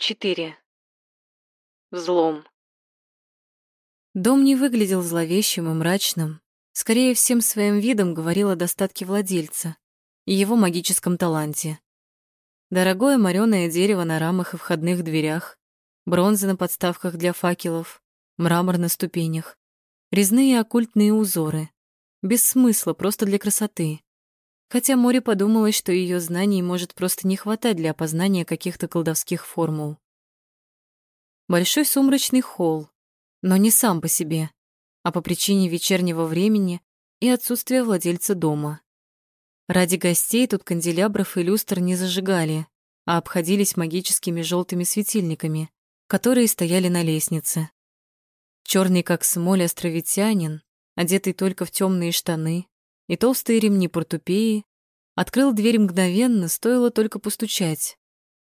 4. Взлом. Дом не выглядел зловещим и мрачным. Скорее, всем своим видом говорил о достатке владельца и его магическом таланте. Дорогое мореное дерево на рамах и входных дверях, бронза на подставках для факелов, мрамор на ступенях, резные оккультные узоры. Без смысла, просто для красоты. Хотя Море подумалось, что ее знаний может просто не хватать для опознания каких-то колдовских формул. Большой сумрачный холл, но не сам по себе, а по причине вечернего времени и отсутствия владельца дома. Ради гостей тут канделябров и люстр не зажигали, а обходились магическими желтыми светильниками, которые стояли на лестнице. Черный как смоль островитянин, одетый только в темные штаны, и толстые ремни портупеи, открыл дверь мгновенно, стоило только постучать.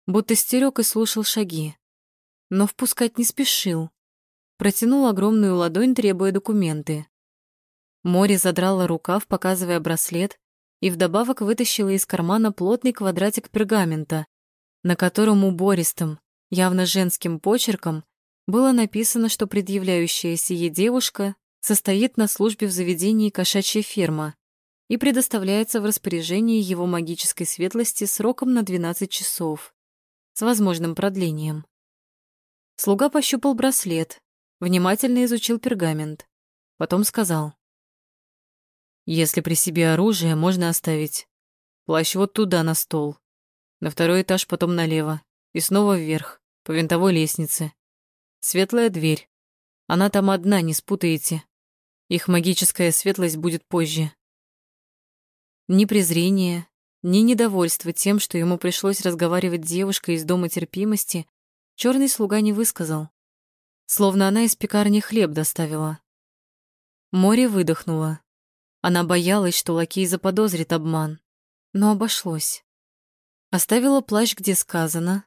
Будто стерег и слушал шаги. Но впускать не спешил. Протянул огромную ладонь, требуя документы. Море задрала рукав, показывая браслет, и вдобавок вытащила из кармана плотный квадратик пергамента, на котором убористым, явно женским почерком было написано, что предъявляющая сие девушка состоит на службе в заведении «Кошачья ферма», и предоставляется в распоряжении его магической светлости сроком на 12 часов, с возможным продлением. Слуга пощупал браслет, внимательно изучил пергамент, потом сказал. «Если при себе оружие, можно оставить. Плащ вот туда, на стол. На второй этаж, потом налево. И снова вверх, по винтовой лестнице. Светлая дверь. Она там одна, не спутаете. Их магическая светлость будет позже. Ни презрения, ни недовольства тем, что ему пришлось разговаривать с девушкой из дома терпимости, черный слуга не высказал. Словно она из пекарни хлеб доставила. Море выдохнуло. Она боялась, что лакей заподозрит обман, но обошлось. Оставила плащ, где сказано,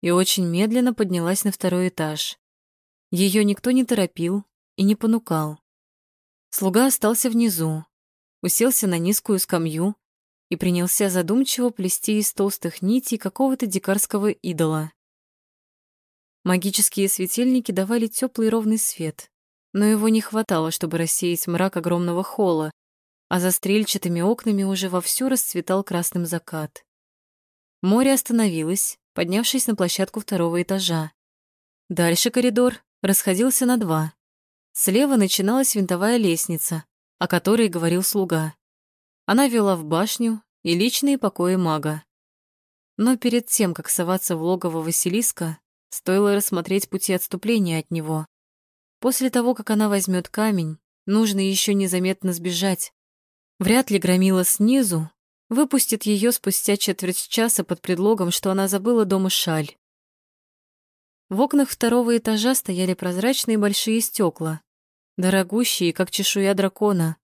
и очень медленно поднялась на второй этаж. Ее никто не торопил и не понукал. Слуга остался внизу, уселся на низкую скамью и принялся задумчиво плести из толстых нитей какого-то дикарского идола. Магические светильники давали теплый ровный свет, но его не хватало, чтобы рассеять мрак огромного холла, а за стрельчатыми окнами уже вовсю расцветал красным закат. Море остановилось, поднявшись на площадку второго этажа. Дальше коридор расходился на два. Слева начиналась винтовая лестница, о которой говорил слуга. Она вела в башню и личные покои мага. Но перед тем, как соваться в логово Василиска, стоило рассмотреть пути отступления от него. После того, как она возьмет камень, нужно еще незаметно сбежать. Вряд ли громила снизу выпустит ее спустя четверть часа под предлогом, что она забыла дома шаль. В окнах второго этажа стояли прозрачные большие стекла, Дорогущие, как чешуя дракона.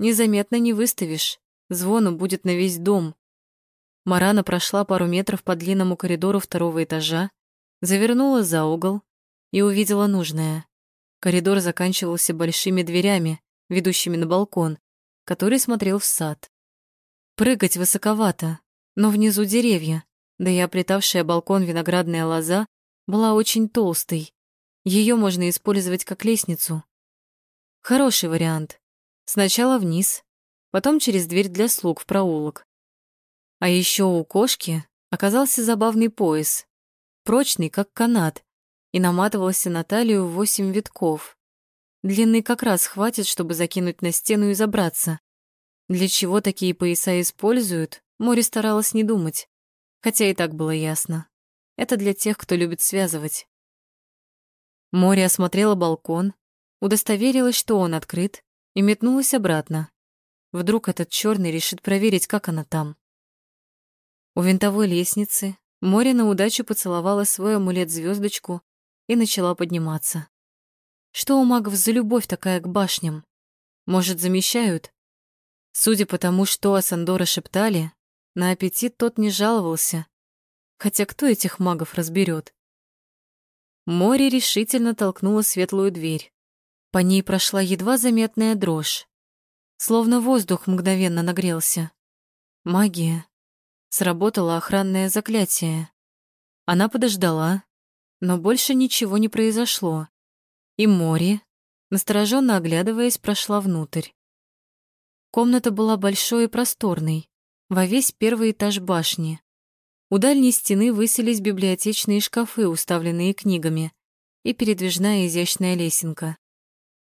Незаметно не выставишь, звону будет на весь дом. Марана прошла пару метров по длинному коридору второго этажа, завернула за угол и увидела нужное. Коридор заканчивался большими дверями, ведущими на балкон, который смотрел в сад. Прыгать высоковато, но внизу деревья, да и оплетавшая балкон виноградная лоза была очень толстой. Ее можно использовать как лестницу. Хороший вариант. Сначала вниз, потом через дверь для слуг в проулок. А еще у кошки оказался забавный пояс, прочный, как канат, и наматывался на талию восемь витков. Длины как раз хватит, чтобы закинуть на стену и забраться. Для чего такие пояса используют, Море старалась не думать, хотя и так было ясно. Это для тех, кто любит связывать. Море осмотрело балкон, удостоверилась, что он открыт, и метнулась обратно. Вдруг этот черный решит проверить, как она там. У винтовой лестницы море на удачу поцеловала свой амулет-звездочку и начала подниматься. Что у магов за любовь такая к башням? Может, замещают? Судя по тому, что о Сандора шептали, на аппетит тот не жаловался. Хотя кто этих магов разберет? Море решительно толкнуло светлую дверь. По ней прошла едва заметная дрожь. Словно воздух мгновенно нагрелся. Магия. Сработало охранное заклятие. Она подождала, но больше ничего не произошло. И море, настороженно оглядываясь, прошла внутрь. Комната была большой и просторной, во весь первый этаж башни. У дальней стены высились библиотечные шкафы, уставленные книгами, и передвижная изящная лесенка.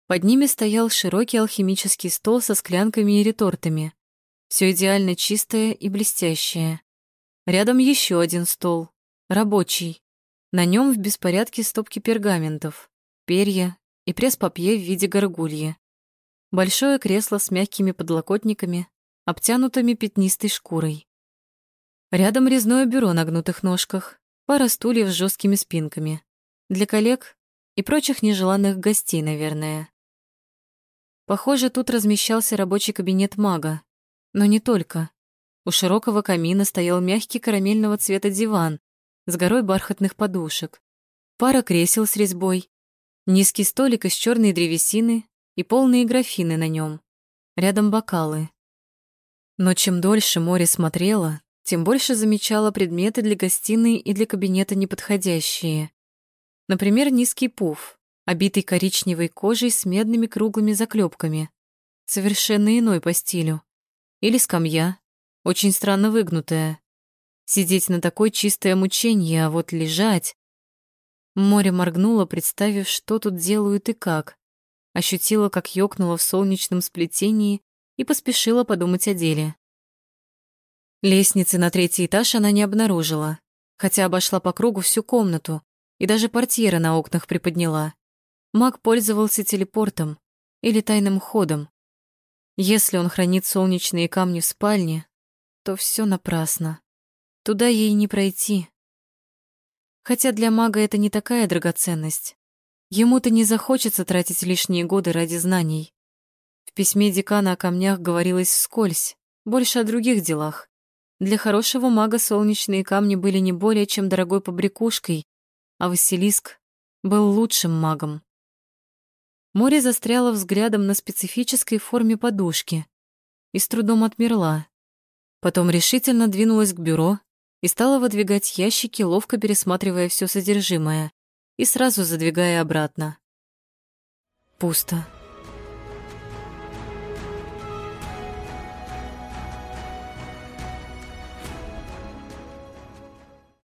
Под ними стоял широкий алхимический стол со склянками и ретортами. Все идеально чистое и блестящее. Рядом еще один стол, рабочий. На нем в беспорядке стопки пергаментов, перья и пресс-папье в виде горгульи. Большое кресло с мягкими подлокотниками, обтянутыми пятнистой шкурой. Рядом резное бюро на гнутых ножках, пара стульев с жесткими спинками. Для коллег и прочих нежеланных гостей, наверное. Похоже, тут размещался рабочий кабинет мага. Но не только. У широкого камина стоял мягкий карамельного цвета диван с горой бархатных подушек, пара кресел с резьбой, низкий столик из черной древесины и полные графины на нем. Рядом бокалы. Но чем дольше море смотрело, тем больше замечала предметы для гостиной и для кабинета неподходящие. Например, низкий пуф, обитый коричневой кожей с медными круглыми заклепками, совершенно иной по стилю. Или скамья, очень странно выгнутая. Сидеть на такой чистое мучение, а вот лежать... Море моргнуло, представив, что тут делают и как. Ощутила, как ёкнуло в солнечном сплетении и поспешила подумать о деле. Лестницы на третий этаж она не обнаружила, хотя обошла по кругу всю комнату и даже портьеры на окнах приподняла. Маг пользовался телепортом или тайным ходом. Если он хранит солнечные камни в спальне, то все напрасно. Туда ей не пройти. Хотя для мага это не такая драгоценность. Ему-то не захочется тратить лишние годы ради знаний. В письме декана о камнях говорилось вскользь, больше о других делах. Для хорошего мага солнечные камни были не более чем дорогой побрякушкой, а Василиск был лучшим магом. Море застряло взглядом на специфической форме подушки и с трудом отмерла. Потом решительно двинулась к бюро и стала выдвигать ящики, ловко пересматривая все содержимое и сразу задвигая обратно. Пусто.